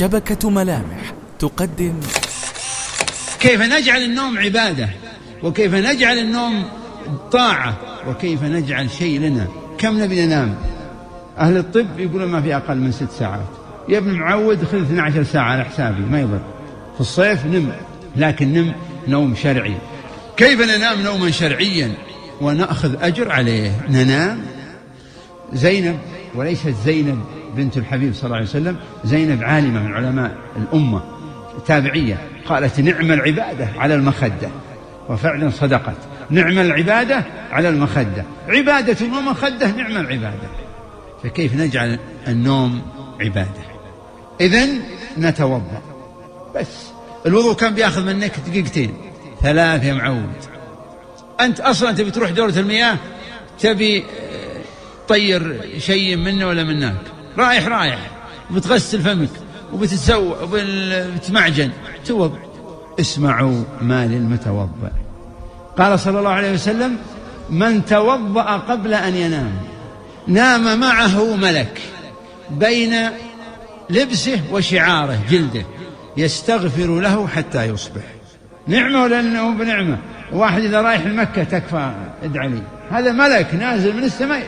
شبكة ملامح تقدم كيف نجعل النوم عبادة؟ وكيف نجعل النوم طاعة؟ وكيف نجعل شيء لنا؟ كم نبي ننام؟ أهل الطب يقولون ما في أقل من ست ساعات. يا ابن معود خذ 12 ساعة على حسابي ما يضر. في الصيف نم لكن نم نوم شرعي. كيف ننام نوما شرعيا؟ ونأخذ أجر عليه. ننام. زينب وليست زينب بنت الحبيب صلى الله عليه وسلم زينب عالمة من علماء الأمة تابعية قالت نعم العبادة على المخدة وفعلا صدقت نعم العبادة على المخدة عبادة ومخدة نعم العبادة. فكيف نجعل النوم عبادة؟ إذا نتوضأ. بس الوضوء كان بياخذ منك دقيقتين ثلاث يا معود أنت أصلا تبي تروح دورة المياه؟ تبي طير شيء منه ولا منك؟ رايح رايح. وبتغسل فمك وبتتسوى وبتمعجن. توض. اسمعوا ما للمتوضأ. قال صلى الله عليه وسلم من توضأ قبل أن ينام نام معه ملك بين لبسه وشعاره جلده يستغفر له حتى يصبح. نعمة ولا بنعمة؟ واحد إذا رايح المكة تكفى ادعى لي. هذا ملك نازل من السماء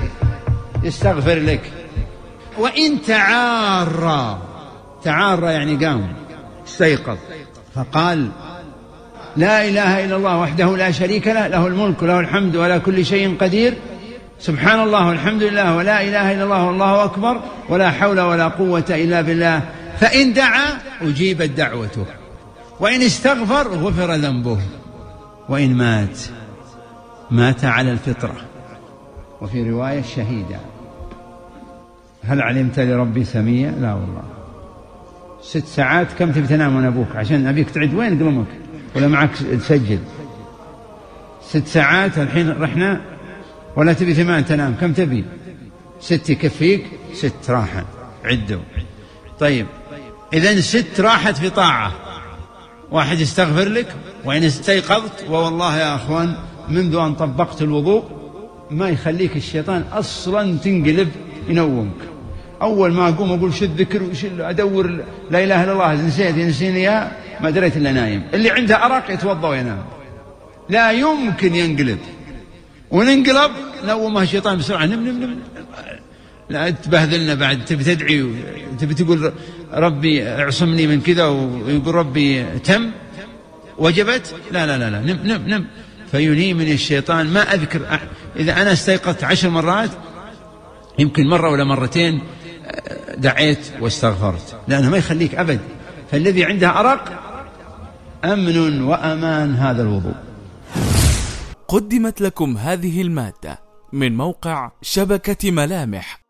يستغفر لك. وإن تعارى تعارى يعني قام استيقظ. فقال لا إله إلا الله وحده لا شريك له له الملك وله الحمد ولا كل شيء قدير. سبحان الله والحمد لله ولا إله إلا الله والله أكبر ولا حول ولا قوة إلا بالله. فإن دعا أجيبت دعوته. وإن استغفر غفر ذنبه. وإن مات مات على الفطرة. وفي رواية شهيدا. هل علمت لربي سمية لا والله. ست ساعات كم تبي تنام وأنا أبوك؟ عشان ابيك تعد وين قلمك ولا معك تسجل ست ساعات الحين رحنا؟ ولا تبي ثمان تنام كم تبي؟ ست يكفيك؟ ست راحة. عدوا. طيب. إذا ست راحت في طاعة. واحد يستغفر لك وإن استيقظت ووالله يا أخوان منذ أن طبقت الوضوء ما يخليك الشيطان أصلا تنقلب ينومك. أول ما أقوم أقول شو الذكر وش أدور لا إله إلا الله نسيت نسيني يا ما دريت إلا نايم. اللي عنده أرق يتوضأ وينام. لا يمكن ينقلب. وننقلب نومه الشيطان بسرعة نم نم نم. لا تبهذلنا بعد تبي تدعي تبي تقول ربي اعصمني من كذا ويقول ربي تم. وجبت؟ لا لا لا لا. نم نم نم. فينيمني الشيطان. ما أذكر إذا أنا استيقظت عشر مرات يمكن مرة ولا مرتين دعيت واستغفرت. لأنه ما يخليك أبد. فالذي عنده أرق أمن وأمان هذا الوضوء. قدمت لكم هذه المادة من موقع شبكة ملامح.